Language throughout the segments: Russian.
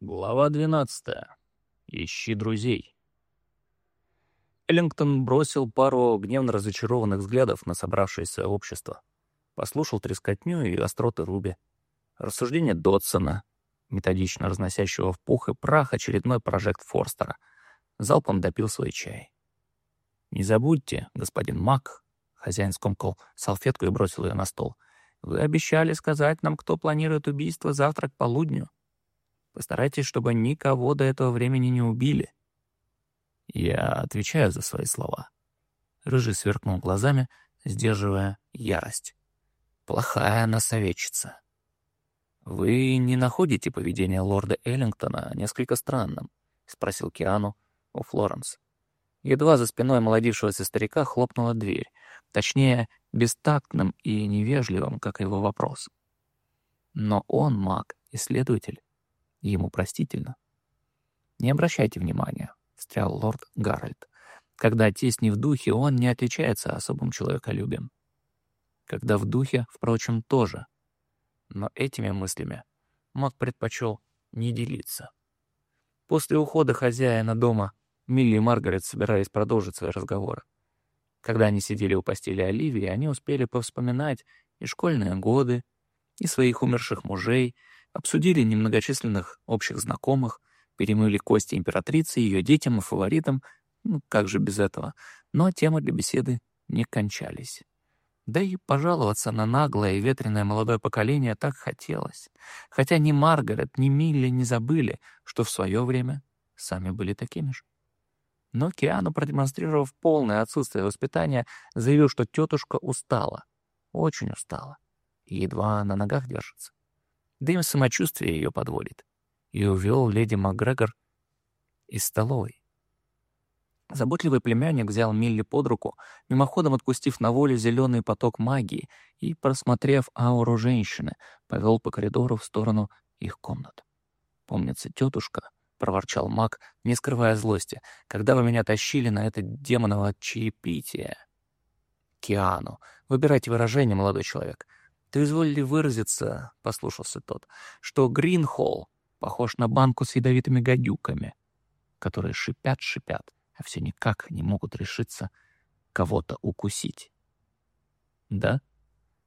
Глава 12. Ищи друзей. Эллингтон бросил пару гневно разочарованных взглядов на собравшееся общество. Послушал трескотню и остроты Руби. Рассуждение Дотсона, методично разносящего в пух и прах очередной прожект Форстера. Залпом допил свой чай. «Не забудьте, господин Мак», — хозяин скомкал салфетку и бросил ее на стол, — «вы обещали сказать нам, кто планирует убийство завтра к полудню». Постарайтесь, чтобы никого до этого времени не убили. Я отвечаю за свои слова. Рыжий сверкнул глазами, сдерживая ярость. Плохая она советчица. Вы не находите поведение лорда Эллингтона несколько странным? Спросил Киану у Флоренс. Едва за спиной молодившегося старика хлопнула дверь, точнее, бестактным и невежливым, как его вопрос. Но он маг, исследователь, Ему простительно. «Не обращайте внимания», — встрял лорд Гарольд. «Когда тесть не в духе, он не отличается особым человеколюбием. Когда в духе, впрочем, тоже. Но этими мыслями Мак предпочел не делиться. После ухода хозяина дома Милли и Маргарет собирались продолжить свои разговоры. Когда они сидели у постели Оливии, они успели повспоминать и школьные годы, и своих умерших мужей, обсудили немногочисленных общих знакомых, перемыли кости императрицы, ее детям и фаворитам, ну как же без этого, но темы для беседы не кончались. Да и пожаловаться на наглое и ветреное молодое поколение так хотелось. Хотя ни Маргарет, ни Милли не забыли, что в свое время сами были такими же. Но Киану, продемонстрировав полное отсутствие воспитания, заявил, что тетушка устала, очень устала, и едва на ногах держится да им самочувствие ее подводит, и увел леди МакГрегор из столовой. Заботливый племянник взял Милли под руку, мимоходом отпустив на волю зеленый поток магии и, просмотрев ауру женщины, повел по коридору в сторону их комнат. «Помнится, тетушка», — проворчал маг, не скрывая злости, «когда вы меня тащили на это демоново чаепитие». «Киану, выбирайте выражение, молодой человек. «Ты изволили выразиться, — послушался тот, — что Гринхолл похож на банку с ядовитыми гадюками, которые шипят-шипят, а все никак не могут решиться кого-то укусить». «Да?»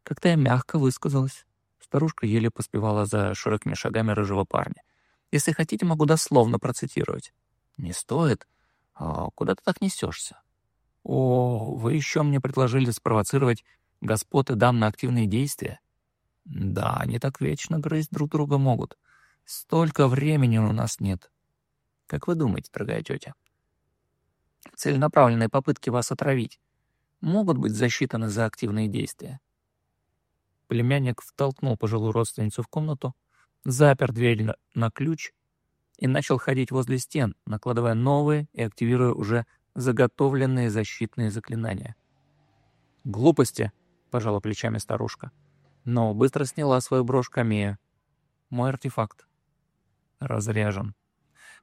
Как-то я мягко высказалась. Старушка еле поспевала за широкими шагами рыжего парня. «Если хотите, могу дословно процитировать». «Не стоит. А куда ты так несешься?» «О, вы еще мне предложили спровоцировать господ и дам на активные действия? Да, они так вечно грызть друг друга могут. Столько времени у нас нет. Как вы думаете, дорогая тетя? Целенаправленные попытки вас отравить могут быть засчитаны за активные действия? Племянник втолкнул пожилую родственницу в комнату, запер дверь на, на ключ и начал ходить возле стен, накладывая новые и активируя уже заготовленные защитные заклинания. Глупости пожала плечами старушка. Но быстро сняла свою брошь камея. Мой артефакт. Разряжен.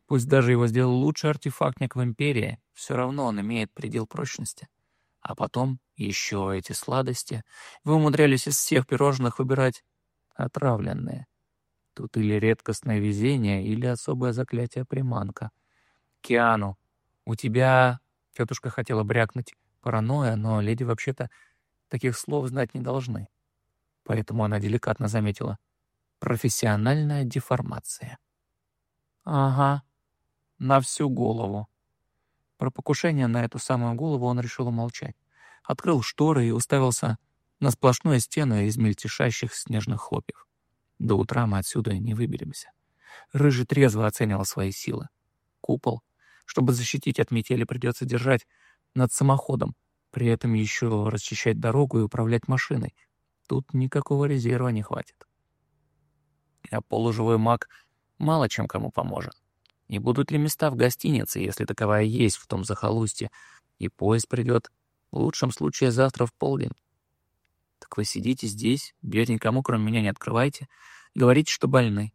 Пусть даже его сделал лучший артефактник в Империи, все равно он имеет предел прочности. А потом еще эти сладости. Вы умудрялись из всех пирожных выбирать отравленные. Тут или редкостное везение, или особое заклятие приманка. Киану, у тебя... Тетушка хотела брякнуть паранойя, но леди вообще-то таких слов знать не должны. Поэтому она деликатно заметила. Профессиональная деформация. Ага, на всю голову. Про покушение на эту самую голову он решил умолчать. Открыл шторы и уставился на сплошную стену из мельтешащих снежных хлопьев. До утра мы отсюда не выберемся. Рыжий трезво оценивал свои силы. Купол, чтобы защитить от метели, придется держать над самоходом, при этом еще расчищать дорогу и управлять машиной. Тут никакого резерва не хватит. А полуживой маг мало чем кому поможет. И будут ли места в гостинице, если таковая есть в том захолустье, и поезд придет, в лучшем случае завтра в полдень? Так вы сидите здесь, дверь никому, кроме меня, не открывайте, говорите, что больны.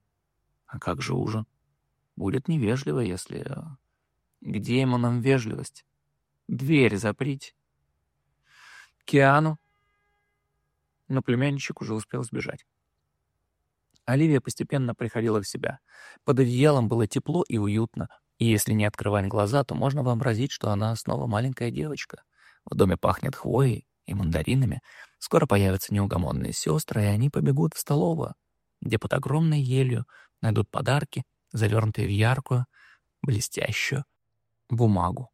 А как же ужин? Будет невежливо, если... Э, где ему нам вежливость? Дверь заприть. Киану. Но племянничек уже успел сбежать. Оливия постепенно приходила в себя. Под одеялом было тепло и уютно, и если не открывать глаза, то можно вообразить, что она снова маленькая девочка. В доме пахнет хвоей и мандаринами. Скоро появятся неугомонные сестры, и они побегут в столовую, где под огромной елью найдут подарки, завернутые в яркую, блестящую бумагу.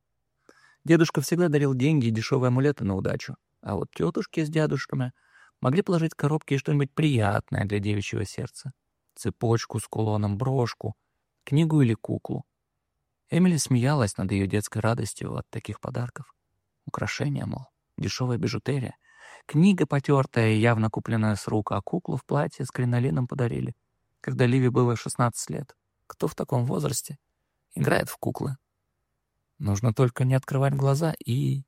Дедушка всегда дарил деньги и дешевые амулеты на удачу, а вот тетушки с дядушками могли положить коробки что-нибудь приятное для девичьего сердца. Цепочку с кулоном, брошку, книгу или куклу. Эмили смеялась над ее детской радостью от таких подарков. Украшения, мол, дешевая бижутерия. Книга потертая и явно купленная с рук, а куклу в платье с кринолином подарили, когда Ливи было 16 лет. Кто в таком возрасте играет в куклы? Нужно только не открывать глаза и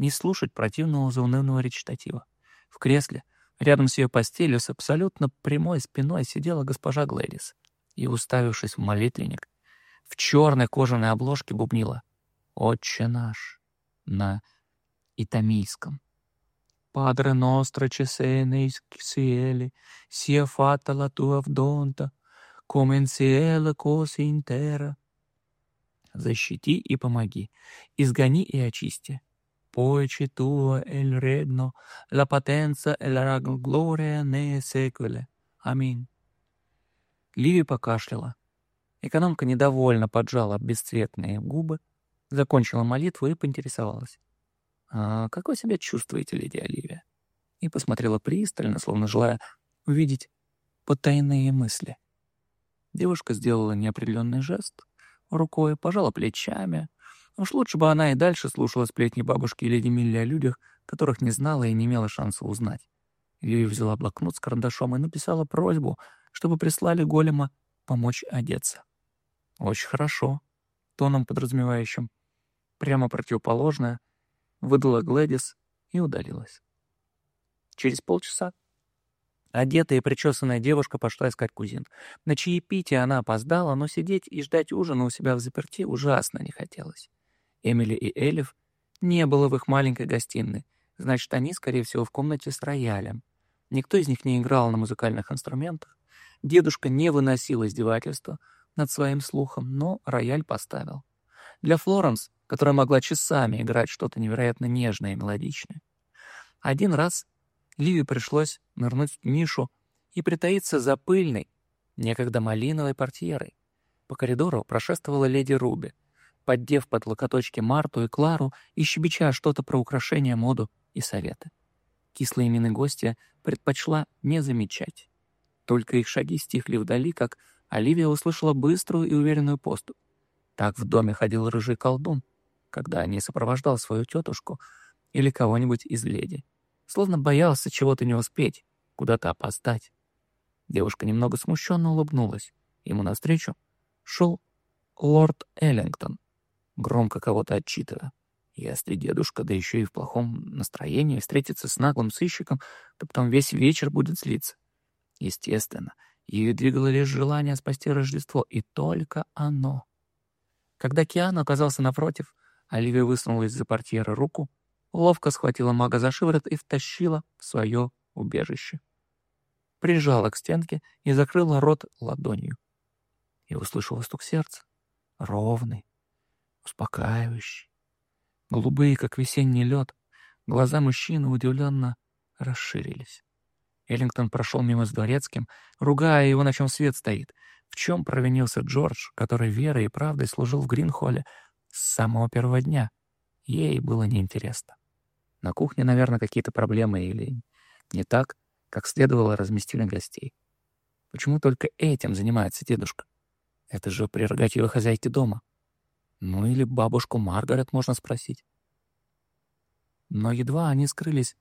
не слушать противного заунывного речитатива. В кресле, рядом с ее постелью, с абсолютно прямой спиной сидела госпожа Глэдис и, уставившись в молитвенник, в черной кожаной обложке бубнила «Отче наш» на итамийском. «Падре ностро чесене из ксиели, сия фата ла туа вдонта, коменсиэла коси интера». «Защити и помоги, изгони и очисти». Poeci tuo el regno, la potenza e la gloria ne секуле. Аминь. Ливи покашляла. Экономка недовольно поджала бесцветные губы, закончила молитву и поинтересовалась. «А как вы себя чувствуете, леди Оливия?» И посмотрела пристально, словно желая увидеть потайные мысли. Девушка сделала неопределенный жест рукой, пожала плечами. Уж лучше бы она и дальше слушала сплетни бабушки и леди Милли о людях, которых не знала и не имела шанса узнать. Ливи взяла блокнот с карандашом и написала просьбу, чтобы прислали голема помочь одеться. Очень хорошо. Тоном подразумевающим. Прямо противоположное. Выдала Глэдис и удалилась. Через полчаса одетая и причесанная девушка пошла искать кузин. На чаепитие она опоздала, но сидеть и ждать ужина у себя в заперти ужасно не хотелось. Эмили и Элиф не было в их маленькой гостиной, значит, они, скорее всего, в комнате с роялем. Никто из них не играл на музыкальных инструментах. Дедушка не выносил издевательства, над своим слухом, но рояль поставил. Для Флоренс, которая могла часами играть что-то невероятно нежное и мелодичное. Один раз Ливи пришлось нырнуть в нишу и притаиться за пыльной, некогда малиновой портьерой. По коридору прошествовала леди Руби, поддев под локоточки Марту и Клару и щебеча что-то про украшения, моду и советы. Кислые мины гостя предпочла не замечать. Только их шаги стихли вдали, как Оливия услышала быструю и уверенную поступь. Так в доме ходил рыжий колдун, когда не сопровождал свою тетушку или кого-нибудь из леди. Словно боялся чего-то не успеть, куда-то опоздать. Девушка немного смущенно улыбнулась. Ему навстречу шел лорд Эллингтон, громко кого-то отчитывая. Если дедушка, да еще и в плохом настроении, встретится с наглым сыщиком, то потом весь вечер будет злиться. Естественно, Ею двигало лишь желание спасти Рождество, и только оно. Когда Киан оказался напротив, Оливия высунула из-за портьера руку, ловко схватила мага за шиворот и втащила в свое убежище. Прижала к стенке и закрыла рот ладонью. И услышала стук сердца. Ровный, успокаивающий. Голубые, как весенний лед, глаза мужчины удивленно расширились. Эллингтон прошел мимо с дворецким, ругая его, на чем свет стоит. В чем провинился Джордж, который верой и правдой служил в Гринхолле с самого первого дня? Ей было неинтересно. На кухне, наверное, какие-то проблемы или не так, как следовало разместили гостей. Почему только этим занимается дедушка? Это же прерогатива хозяйки дома. Ну или бабушку Маргарет можно спросить. Но едва они скрылись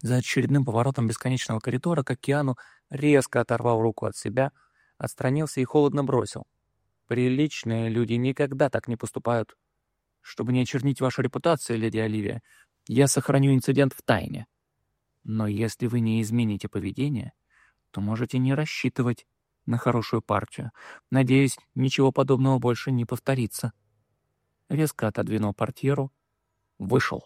за очередным поворотом бесконечного коридора, как Киану, резко оторвал руку от себя, отстранился и холодно бросил. «Приличные люди никогда так не поступают. Чтобы не очернить вашу репутацию, леди Оливия, я сохраню инцидент в тайне. Но если вы не измените поведение, то можете не рассчитывать на хорошую партию. Надеюсь, ничего подобного больше не повторится». Резко отодвинул портьеру, вышел.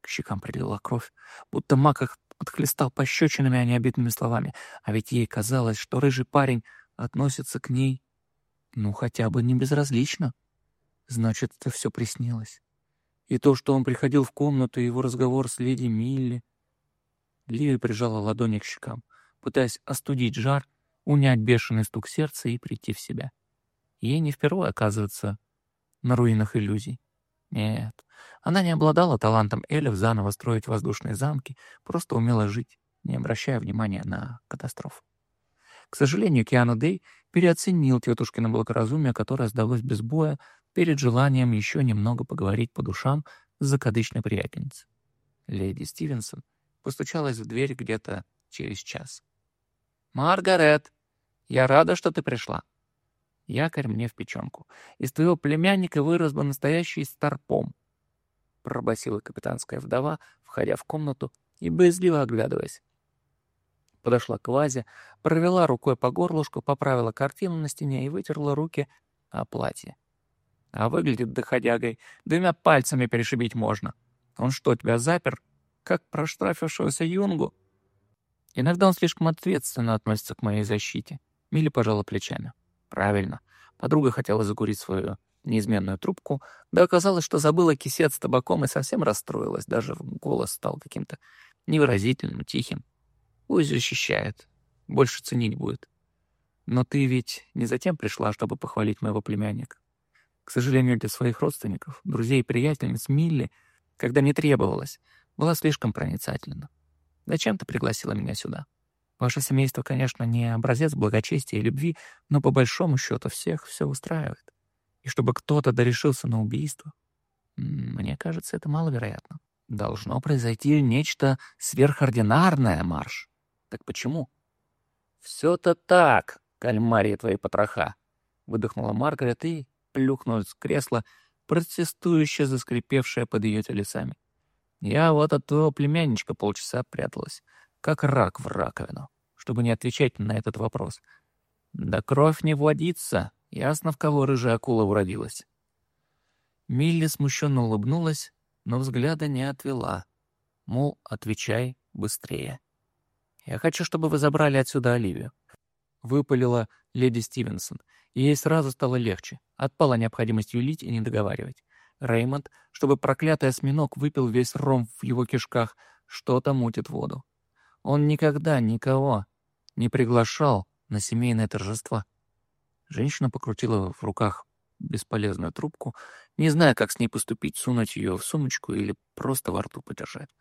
К щекам прилила кровь, будто маг отхлестал пощечинами, а не обидными словами. А ведь ей казалось, что рыжий парень относится к ней, ну, хотя бы не безразлично. Значит, это все приснилось. И то, что он приходил в комнату, и его разговор с леди Милли. Ливи прижала ладони к щекам, пытаясь остудить жар, унять бешеный стук сердца и прийти в себя. Ей не впервые оказывается на руинах иллюзий. Нет, она не обладала талантом эльф заново строить воздушные замки, просто умела жить, не обращая внимания на катастрофу. К сожалению, Киану Дэй переоценил тетушкино благоразумие, которое сдалось без боя перед желанием еще немного поговорить по душам с закадычной приятельницей. Леди Стивенсон постучалась в дверь где-то через час. «Маргарет, я рада, что ты пришла. Якорь мне в печенку. Из твоего племянника вырос бы настоящий старпом», — пробасила капитанская вдова, входя в комнату и боязливо оглядываясь. Подошла к вазе, провела рукой по горлышку, поправила картину на стене и вытерла руки о платье. А выглядит доходягой, двумя пальцами перешибить можно. Он что, тебя запер, как проштрафившегося юнгу? Иногда он слишком ответственно относится к моей защите. Милли пожала плечами. Правильно. Подруга хотела закурить свою неизменную трубку, да оказалось, что забыла кисет с табаком и совсем расстроилась. Даже голос стал каким-то невыразительным, тихим. Пусть защищает. Больше ценить будет. Но ты ведь не затем пришла, чтобы похвалить моего племянника. К сожалению, для своих родственников, друзей и приятельниц Милли, когда не требовалось, была слишком проницательна. Зачем ты пригласила меня сюда? Ваше семейство, конечно, не образец благочестия и любви, но по большому счету всех все устраивает. И чтобы кто-то дорешился на убийство, мне кажется, это маловероятно. Должно произойти нечто сверхординарное, Марш. Так почему? «Все-то так, кальмарии твои потроха!» — выдохнула Маргарет и плюхнулась с кресла, протестующе заскрипевшая под ее телесами. Я вот от твоего племянничка полчаса пряталась, как рак в раковину, чтобы не отвечать на этот вопрос. Да кровь не водится, ясно, в кого рыжая акула уродилась. Милли смущенно улыбнулась, но взгляда не отвела. Мол, отвечай быстрее. «Я хочу, чтобы вы забрали отсюда Оливию», — выпалила леди Стивенсон, ей сразу стало легче. Отпала необходимость юлить и не договаривать. Реймонд, чтобы проклятый осьминог выпил весь ром в его кишках, что-то мутит воду. Он никогда никого не приглашал на семейное торжество. Женщина покрутила в руках бесполезную трубку, не зная, как с ней поступить, сунуть ее в сумочку или просто во рту подержать.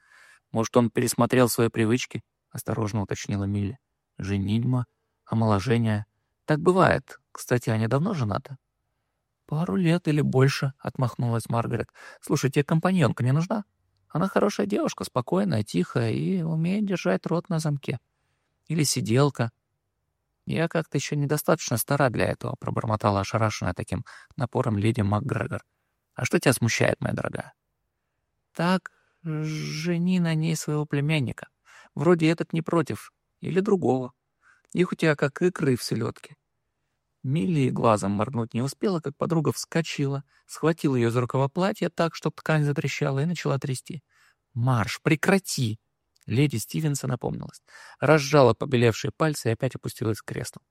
Может, он пересмотрел свои привычки? Осторожно уточнила Милли. Женитьба, омоложение. Так бывает. Кстати, они давно женаты? «Пару лет или больше», — отмахнулась Маргарет. «Слушай, тебе компаньонка не нужна? Она хорошая девушка, спокойная, тихая и умеет держать рот на замке. Или сиделка». «Я как-то еще недостаточно стара для этого», — пробормотала ошарашенная таким напором леди МакГрегор. «А что тебя смущает, моя дорогая?» «Так, жени на ней своего племянника. Вроде этот не против. Или другого. Их у тебя как икры в селедке. Милли глазом моргнуть не успела, как подруга вскочила, схватила ее за рукава платья так, чтобы ткань затрещала, и начала трясти. «Марш, прекрати!» Леди Стивенса напомнилась, разжала побелевшие пальцы и опять опустилась к креслу.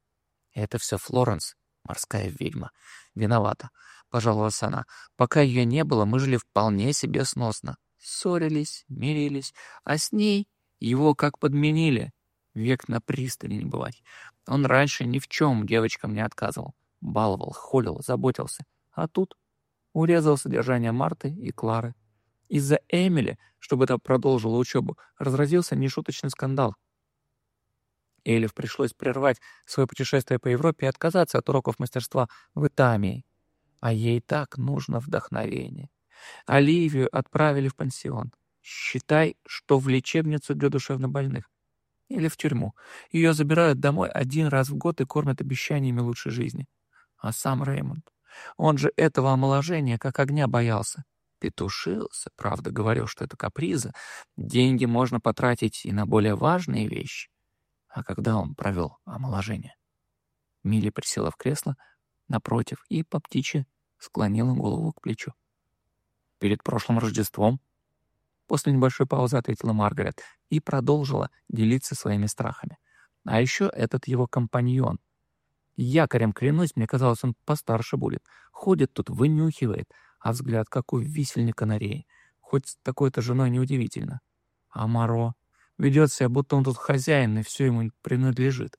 «Это все Флоренс, морская ведьма. Виновата», — пожаловалась она. «Пока ее не было, мы жили вполне себе сносно. Ссорились, мирились, а с ней его как подменили. Век на пристани не бывать. Он раньше ни в чем девочкам не отказывал. Баловал, холил, заботился. А тут урезал содержание Марты и Клары. Из-за Эмили, чтобы та продолжила учебу, разразился нешуточный скандал. Элиф пришлось прервать свое путешествие по Европе и отказаться от уроков мастерства в Итамии. А ей так нужно вдохновение. Оливию отправили в пансион. Считай, что в лечебницу для душевнобольных или в тюрьму. Ее забирают домой один раз в год и кормят обещаниями лучшей жизни. А сам Реймонд, он же этого омоложения как огня боялся. Петушился, правда, говорил, что это каприза. Деньги можно потратить и на более важные вещи. А когда он провел омоложение? Милли присела в кресло напротив и по птичьи склонила голову к плечу. Перед прошлым Рождеством После небольшой паузы ответила Маргарет и продолжила делиться своими страхами. А еще этот его компаньон. Якорем клянусь, мне казалось, он постарше будет. Ходит тут, вынюхивает, а взгляд как у висельника на рее. Хоть с такой-то женой неудивительно. А Моро ведет себя, будто он тут хозяин, и все ему принадлежит.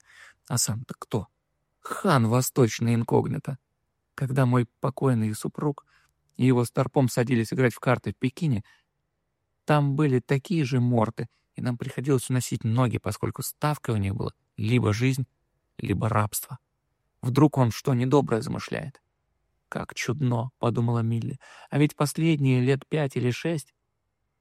А сам-то кто? Хан восточный инкогнито. Когда мой покойный супруг и его старпом садились играть в карты в Пекине, там были такие же морты, и нам приходилось уносить ноги, поскольку ставка у них была либо жизнь, либо рабство. Вдруг он что недоброе замышляет? «Как чудно», — подумала Милли, «а ведь последние лет пять или шесть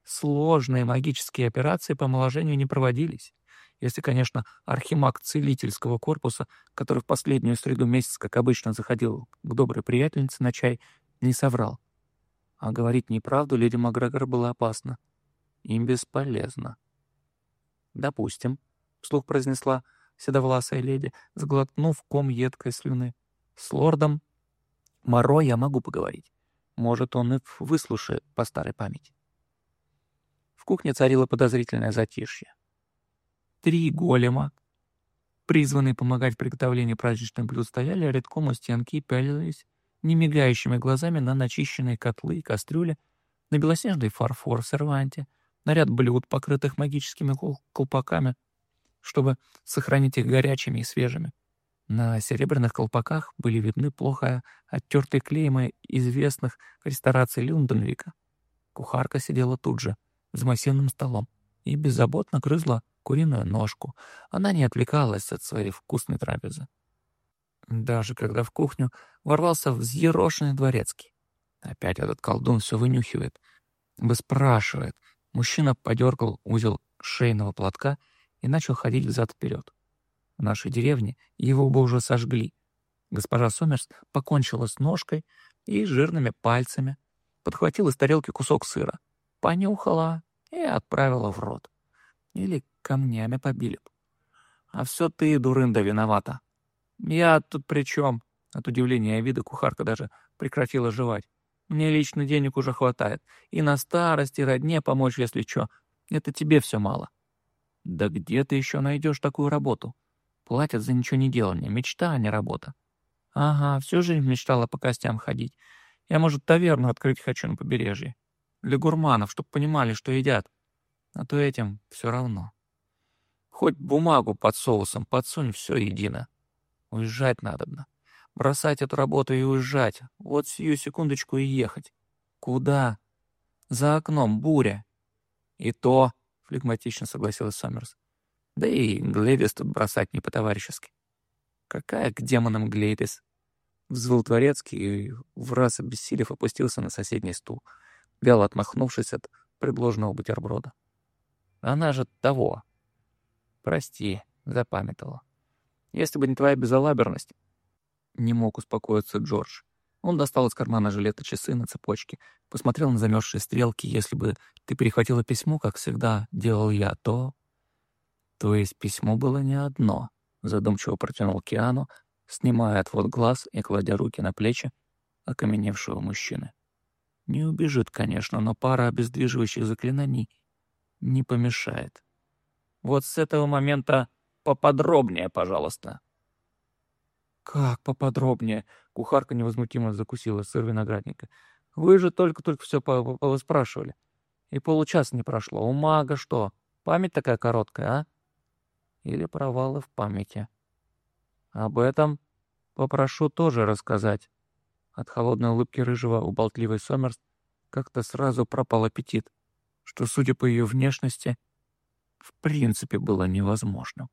сложные магические операции по омоложению не проводились. Если, конечно, архимаг целительского корпуса, который в последнюю среду месяца, как обычно, заходил к доброй приятельнице на чай, не соврал. А говорить неправду леди Макгрегор было опасно. И бесполезно. «Допустим», — вслух произнесла седовласая леди, сглотнув ком едкой слюны. «С лордом Моро я могу поговорить. Может, он и выслушает по старой памяти». В кухне царило подозрительное затишье. Три голема, призванные помогать в приготовлении праздничных блюд, стояли редком у стенки и пялились немигающими глазами на начищенные котлы и кастрюли, на белоснежный фарфор в серванте, на ряд блюд, покрытых магическими колпаками, чтобы сохранить их горячими и свежими. На серебряных колпаках были видны плохо оттертые клеймы известных рестораций Люнденвика. Кухарка сидела тут же, за массивным столом, и беззаботно грызла куриную ножку. Она не отвлекалась от своей вкусной трапезы. Даже когда в кухню ворвался взъерошенный дворецкий. Опять этот колдун все вынюхивает, выспрашивает. Мужчина подергал узел шейного платка и начал ходить взад-вперед. В нашей деревне его бы уже сожгли. Госпожа Сомерс покончила с ножкой и жирными пальцами, подхватила из тарелки кусок сыра, понюхала и отправила в рот. Или камнями побили б. А все ты, дурында, виновата. Я тут при чем? От удивления и вида кухарка даже прекратила жевать. Мне лично денег уже хватает. И на старости родне помочь, если что. Это тебе все мало. Да где ты еще найдешь такую работу? Платят за ничего не делание. Мечта, а не работа. Ага, всю жизнь мечтала по костям ходить. Я, может, таверну открыть хочу на побережье. Для гурманов, чтоб понимали, что едят. А то этим все равно. Хоть бумагу под соусом подсунь, все едино. Уезжать надобно. Бросать эту работу и уезжать. Вот сию секундочку и ехать. Куда? За окном буря. И то, флегматично согласилась Сомерс. Да и Глэвис тут бросать не по-товарищески. Какая к демонам Глэвис? Взвыл Творецкий и, в раз обессилев, опустился на соседний стул, вяло отмахнувшись от предложенного бутерброда. Она же того. Прости, запамятовала. Если бы не твоя безалаберность, не мог успокоиться Джордж. Он достал из кармана жилета часы на цепочке, посмотрел на замерзшие стрелки. Если бы ты перехватила письмо, как всегда делал я, то... То есть письмо было не одно. Задумчиво протянул Киану, снимая отвод глаз и кладя руки на плечи окаменевшего мужчины. Не убежит, конечно, но пара обездвиживающих заклинаний не помешает. Вот с этого момента поподробнее, пожалуйста. «Как поподробнее?» — кухарка невозмутимо закусила сыр виноградника. «Вы же только-только все спрашивали. И получаса не прошло. У мага что, память такая короткая, а? Или провалы в памяти? Об этом попрошу тоже рассказать». От холодной улыбки рыжего у болтливой Сомерс как-то сразу пропал аппетит, что, судя по ее внешности, в принципе было невозможным.